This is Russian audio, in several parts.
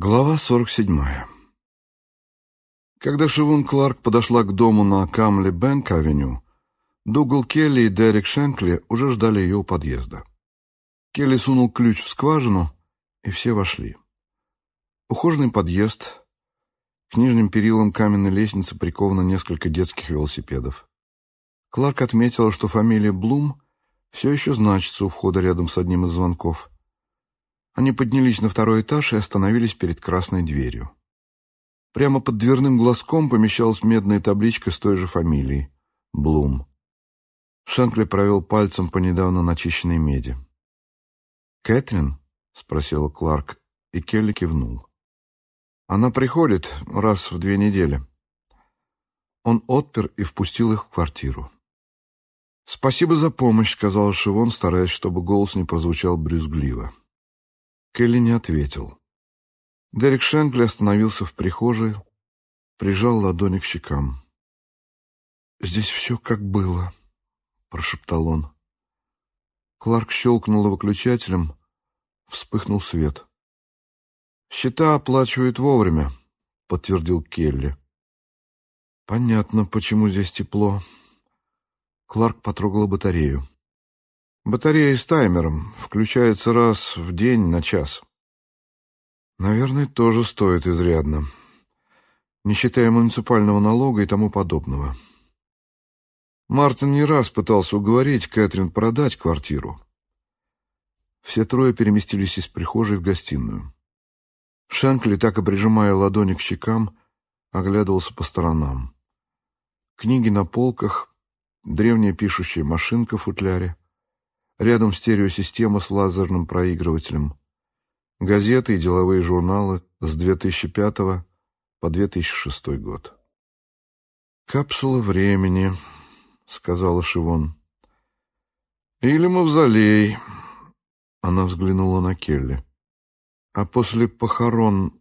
Глава 47. Когда Шивун Кларк подошла к дому на Камли-Бэнк-авеню, Дугал Келли и Дерек Шенкли уже ждали ее у подъезда. Келли сунул ключ в скважину, и все вошли. Ухоженный подъезд. К нижним перилам каменной лестницы приковано несколько детских велосипедов. Кларк отметила, что фамилия Блум все еще значится у входа рядом с одним из звонков — они поднялись на второй этаж и остановились перед красной дверью. Прямо под дверным глазком помещалась медная табличка с той же фамилией — Блум. Шенкли провел пальцем по недавно начищенной меди. «Кэтрин?» — спросила Кларк, и Келли кивнул. «Она приходит раз в две недели». Он отпер и впустил их в квартиру. «Спасибо за помощь», — сказал Шивон, стараясь, чтобы голос не прозвучал брюзгливо. Келли не ответил. Дерек Шенкли остановился в прихожей, прижал ладони к щекам. «Здесь все как было», — прошептал он. Кларк щелкнул выключателем, вспыхнул свет. «Счета оплачивают вовремя», — подтвердил Келли. «Понятно, почему здесь тепло». Кларк потрогал батарею. Батарея с таймером включается раз в день на час. Наверное, тоже стоит изрядно, не считая муниципального налога и тому подобного. Мартин не раз пытался уговорить Кэтрин продать квартиру. Все трое переместились из прихожей в гостиную. Шенкли, так и прижимая ладони к щекам, оглядывался по сторонам. Книги на полках, древняя пишущая машинка в футляре — Рядом стереосистема с лазерным проигрывателем. Газеты и деловые журналы с 2005 по 2006 год. «Капсула времени», — сказала Шивон. «Или мавзолей», — она взглянула на Келли. «А после похорон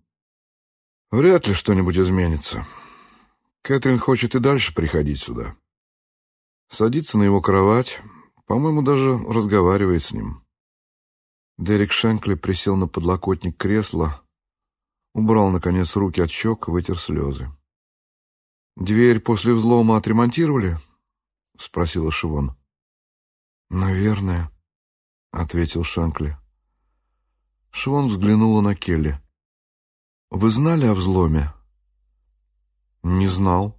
вряд ли что-нибудь изменится. Кэтрин хочет и дальше приходить сюда. Садиться на его кровать, по-моему, даже разговаривает с ним. Дерек Шенкли присел на подлокотник кресла, убрал, наконец, руки от щек, вытер слезы. «Дверь после взлома отремонтировали?» — спросила Шивон. «Наверное», — ответил Шенкли. Шивон взглянула на Келли. «Вы знали о взломе?» «Не знал,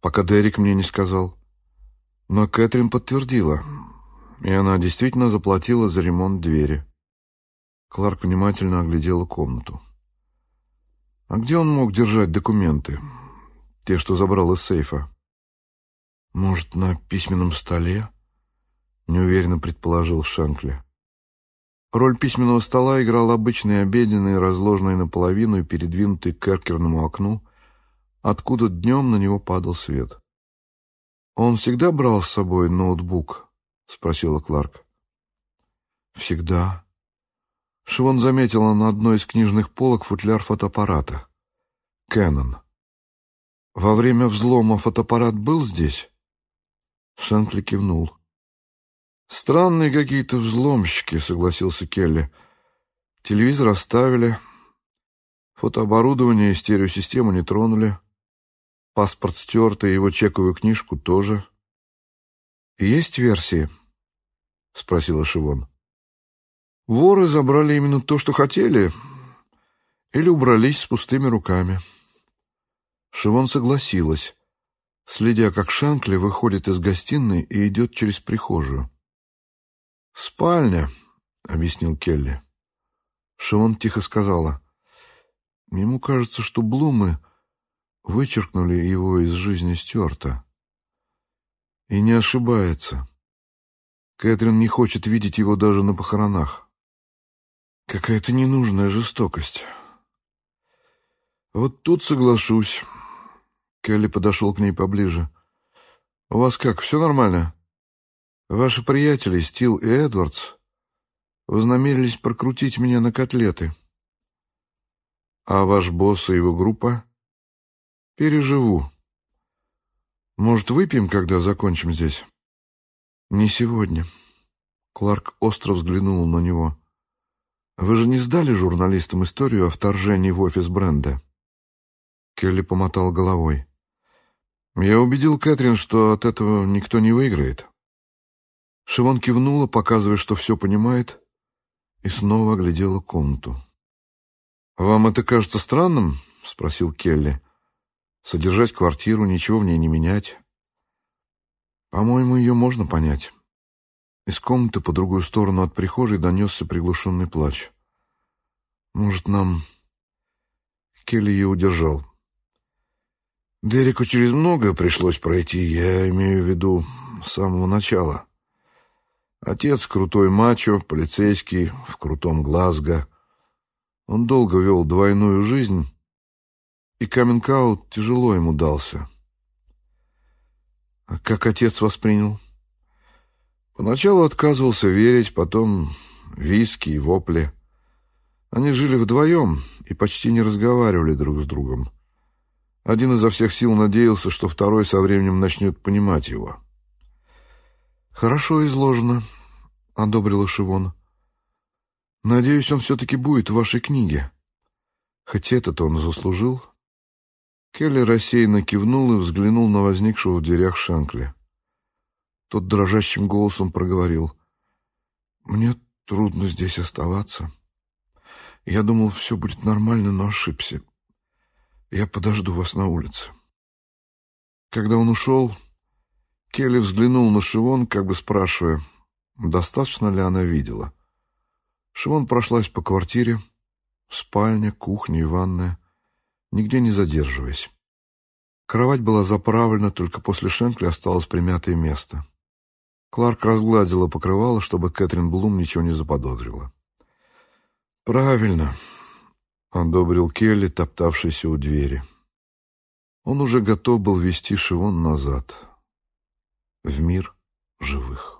пока Дерек мне не сказал». Но Кэтрин подтвердила, и она действительно заплатила за ремонт двери. Кларк внимательно оглядела комнату. А где он мог держать документы? Те, что забрал из сейфа? Может, на письменном столе? Неуверенно предположил Шанкли. Роль письменного стола играл обычный обеденный, разложенный наполовину и передвинутый к эркерному окну, откуда днем на него падал свет. «Он всегда брал с собой ноутбук?» — спросила Кларк. «Всегда». Шивон заметила на одной из книжных полок футляр фотоаппарата. «Кэнон». «Во время взлома фотоаппарат был здесь?» Шенкли кивнул. «Странные какие-то взломщики», — согласился Келли. «Телевизор оставили, фотооборудование и стереосистему не тронули». Паспорт стерт, его чековую книжку тоже. «Есть версии?» — спросила Шивон. «Воры забрали именно то, что хотели, или убрались с пустыми руками». Шивон согласилась, следя, как Шанкли выходит из гостиной и идет через прихожую. «Спальня», — объяснил Келли. Шивон тихо сказала. «Ему кажется, что Блумы вычеркнули его из жизни Стюарта. И не ошибается. Кэтрин не хочет видеть его даже на похоронах. Какая-то ненужная жестокость. Вот тут соглашусь. Келли подошел к ней поближе. «У вас как, все нормально? Ваши приятели, Стил и Эдвардс, вознамерились прокрутить меня на котлеты. А ваш босс и его группа?» Переживу. Может, выпьем, когда закончим здесь? Не сегодня. Кларк остро взглянул на него. Вы же не сдали журналистам историю о вторжении в офис бренда? Келли помотал головой. Я убедил Кэтрин, что от этого никто не выиграет. Шивон кивнула, показывая, что все понимает, и снова оглядела комнату. «Вам это кажется странным?» — спросил Келли. «Содержать квартиру, ничего в ней не менять». «По-моему, ее можно понять». Из комнаты по другую сторону от прихожей донесся приглушенный плач. «Может, нам...» Келли ее удержал. Дереку через многое пришлось пройти, я имею в виду с самого начала. Отец крутой мачо, полицейский, в крутом Глазго. Он долго вел двойную жизнь, и каминг тяжело ему дался. А как отец воспринял? Поначалу отказывался верить, потом виски и вопли. Они жили вдвоем и почти не разговаривали друг с другом. Один изо всех сил надеялся, что второй со временем начнет понимать его. «Хорошо изложено», — одобрила Шивон. «Надеюсь, он все-таки будет в вашей книге. Хоть этот он заслужил». Келли рассеянно кивнул и взглянул на возникшего в дверях Шанкли. Тот дрожащим голосом проговорил. «Мне трудно здесь оставаться. Я думал, все будет нормально, но ошибся. Я подожду вас на улице. Когда он ушел, Келли взглянул на Шивон, как бы спрашивая, достаточно ли она видела. Шивон прошлась по квартире, спальня, кухня и ванная, нигде не задерживаясь. Кровать была заправлена, только после Шенкли осталось примятое место. Кларк разгладила покрывало, чтобы Кэтрин Блум ничего не заподозрила. «Правильно», — одобрил Келли, топтавшийся у двери. Он уже готов был вести Шивон назад, в мир живых.